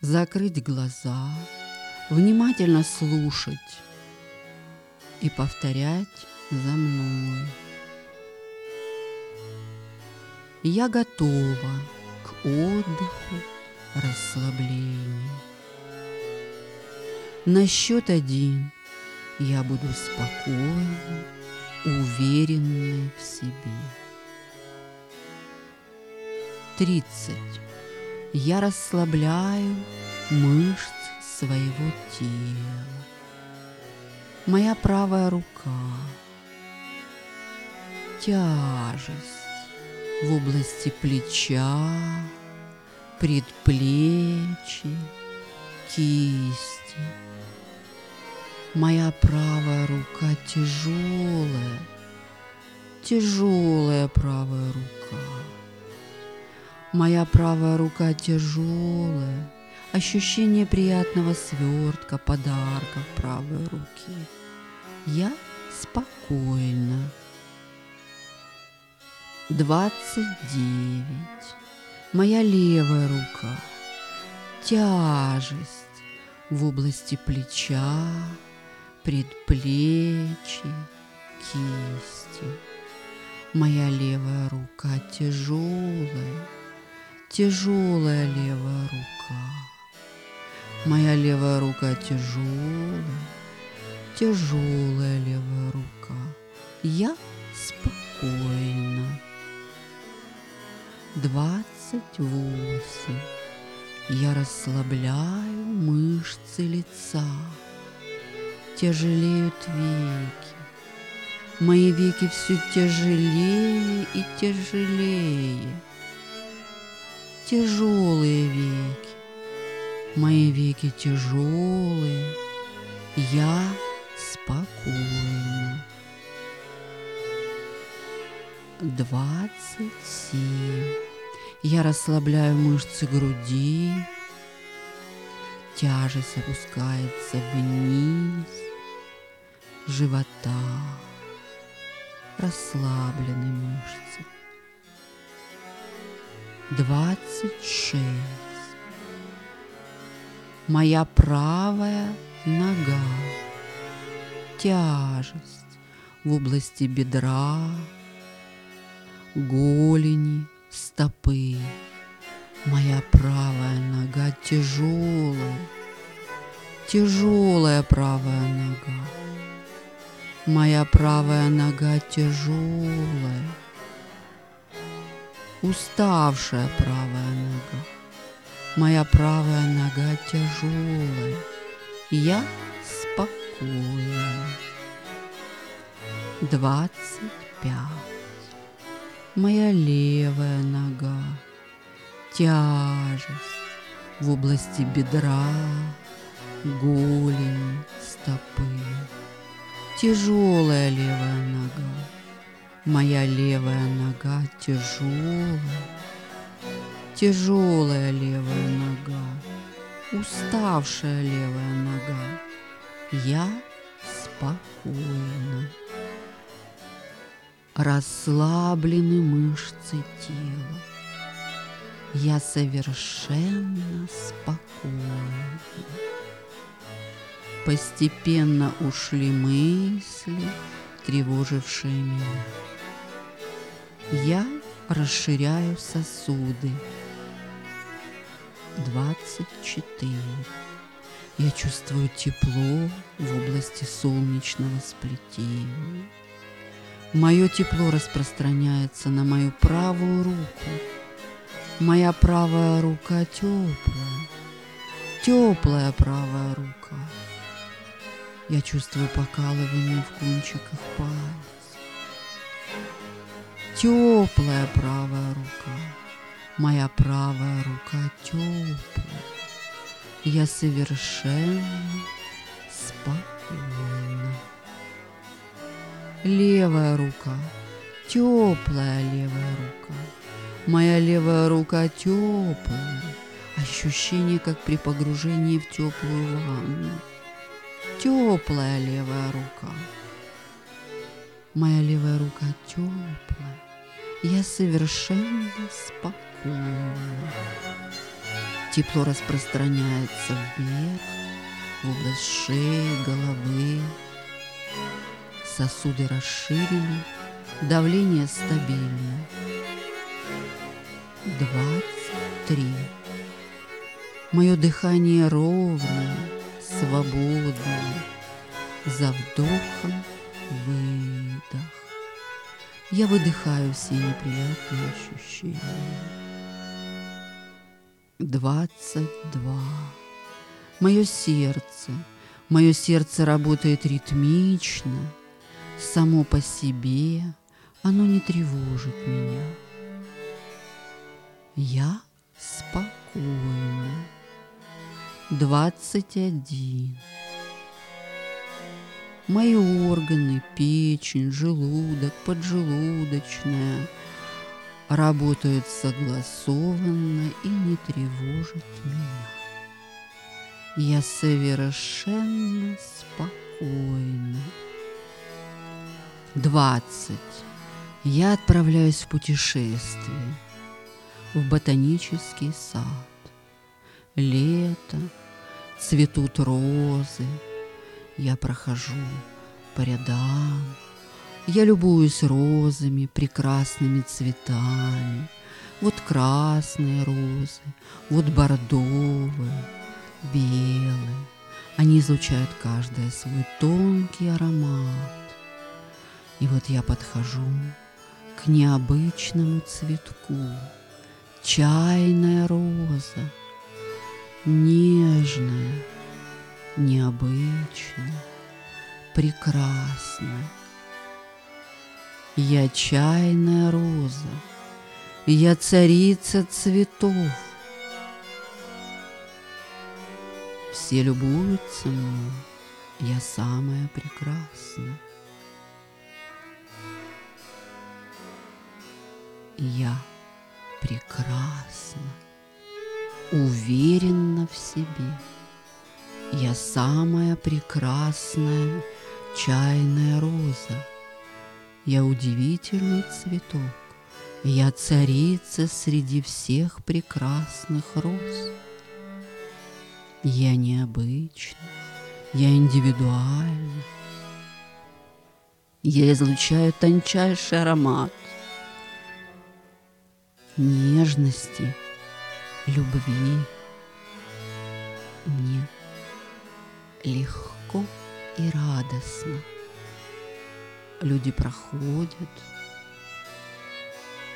закрыть глаза, внимательно слушать и повторять за мной. Я готова к отдыху, расслаблению. На счет один я буду спокойной, уверенной в себе. Тридцать. Я расслабляю мышцы своего тела. Моя правая рука. Тяжесть в области плеча, предплечья, кисти. Моя правая рука тяжелая, тяжелая правая рука. Моя правая рука тяжелая, ощущение приятного свертка, подарка в правой руке. Я спокойна. Двадцать девять. Моя левая рука. Тяжесть в области плеча, предплечья, кисти. Моя левая рука тяжелая, тяжелая левая рука. Моя левая рука тяжелая, тяжелая левая рука. Я спокойна. Двадцать восемь. Я расслабляю мышцы лица. Тяжелеют веки. Мои веки все тяжелее и тяжелее. Тяжелые веки. Мои веки тяжелые. Я спокойна. Двадцать семь. Я расслабляю мышцы груди. Тяжесть опускается вниз живота. Расслаблены мышцы. Двадцать шесть. Моя правая нога. Тяжесть в области бедра, голени, стопы. Моя правая нога тяжелая, тяжелая правая нога. Моя правая нога тяжелая, уставшая правая нога. Моя правая нога тяжелая, я спокойна. Двадцать пять. Моя левая нога. Тяжесть в области бедра, голени, стопы. Тяжелая левая нога. Моя левая нога тяжелая. Тяжелая левая нога. Уставшая левая нога. Я спокойна. Расслаблены мышцы тела. Я совершенно спокойна. Постепенно ушли мысли, тревожившие меня. Я расширяю сосуды. 24. Я чувствую тепло в области солнечного сплетения. Мое тепло распространяется на мою правую руку. Моя правая рука теплая, теплая правая рука. Я чувствую покалывание в кончиках пальцев. Теплая правая рука. Моя правая рука теплая. Я совершенно спокойна. Левая рука. Теплая левая рука. Моя левая рука теплая. Ощущение, как при погружении в теплую ванну. Теплая левая рука. Моя левая рука теплая. Я совершенно спокойна. Тепло распространяется вверх, в область шеи, головы. Сосуды расширены, давление стабильно. Двадцать три. Мое дыхание ровное, свободное. За вдохом выдох. Я выдыхаю все неприятные ощущения. Двадцать два. Мое сердце, мое сердце работает ритмично, само по себе, оно не тревожит меня. Я спокойна. Двадцать один. Мои органы, печень, желудок, поджелудочная работают согласованно и не тревожат меня. Я совершенно спокойна. Двадцать. Я отправляюсь в путешествие в ботанический сад. Лето, цветут розы, я прохожу по рядам, я любуюсь розами, прекрасными цветами. Вот красные розы, вот бордовые, белые. Они излучают каждая свой тонкий аромат. И вот я подхожу к необычному цветку. Чайная роза, нежная, прекрасная. Я чайная роза, я царица цветов. Все любуются мной, я самая прекрасная. Я прекрасна, уверена в себе. Я самая прекрасная чайная роза. Я удивительный цветок. Я царица среди всех прекрасных роз. Я необычна, я индивидуальна. Я излучаю тончайший аромат нежности, любви. Мне легко и радостно. Люди проходят,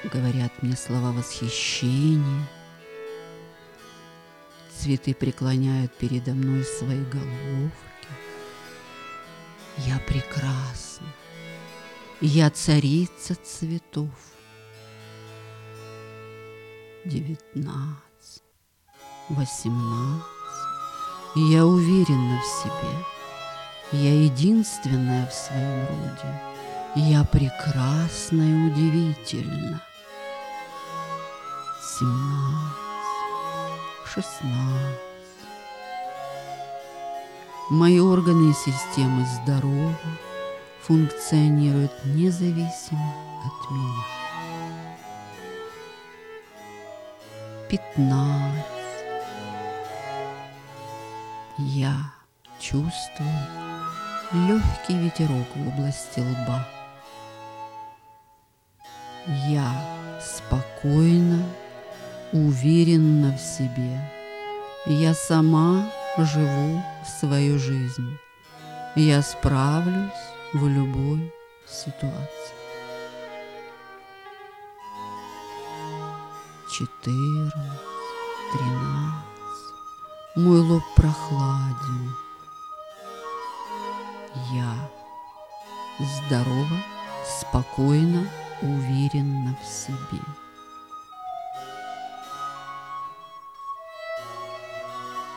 говорят мне слова восхищения. Цветы преклоняют передо мной свои головки. Я прекрасна. Я царица цветов. Девятнадцать, восемнадцать. Я уверена в себе. Я единственная в своем роде. Я прекрасна и удивительна. Семнадцать, шестнадцать. Мои органы и системы здоровы, функционируют независимо от меня. Пятнадцать. Я чувствую легкий ветерок в области лба. Я спокойно, уверенно в себе. Я сама живу свою жизнь. Я справлюсь в любой ситуации. Четырнадцать, тринадцать. Мой лоб прохладен. Я здорова, спокойно, уверенно в себе.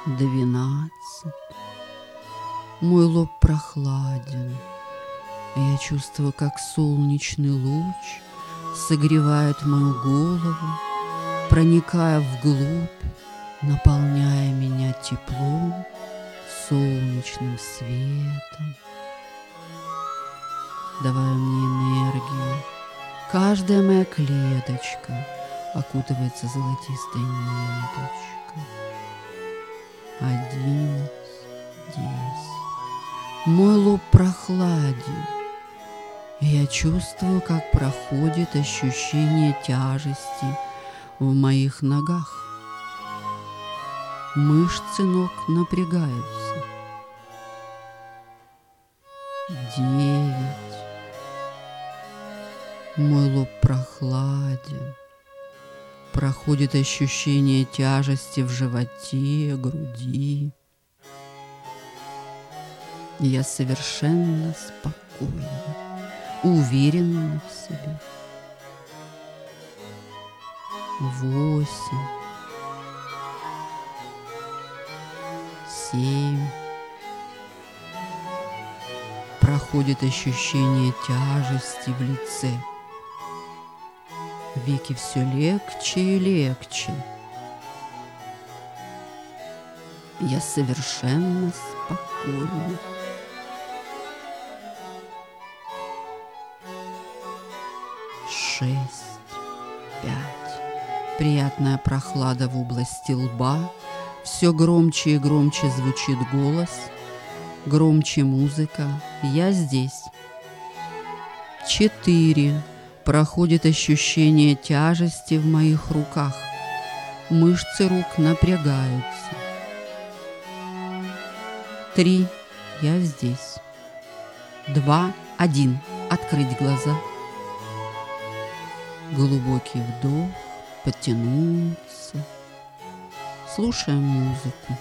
Двенадцать. Мой лоб прохладен. Я чувствую, как солнечный луч согревает мою голову, проникая вглубь, наполняя меня теплом, солнечным светом, давая мне энергию. Каждая моя клеточка окутывается золотистой ниточкой. одиннадцать, десять. Мой лоб прохладен. Я чувствую, как проходит ощущение тяжести в моих ногах. Мышцы ног напрягаются. Девять. Мой лоб прохладен. Проходит ощущение тяжести в животе, груди. Я совершенно спокойна, уверена в себе. Восемь. Семь. Проходит ощущение тяжести в лице. Веки все легче и легче. Я совершенно спокойна. Шесть, пять. Приятная прохлада в области лба. Все громче и громче звучит голос. Громче музыка. Я здесь. Четыре. Проходит ощущение тяжести в моих руках. Мышцы рук напрягаются. Три. Я здесь. Два. Один. Открыть глаза. Глубокий вдох. Потянуться. Слушаем музыку.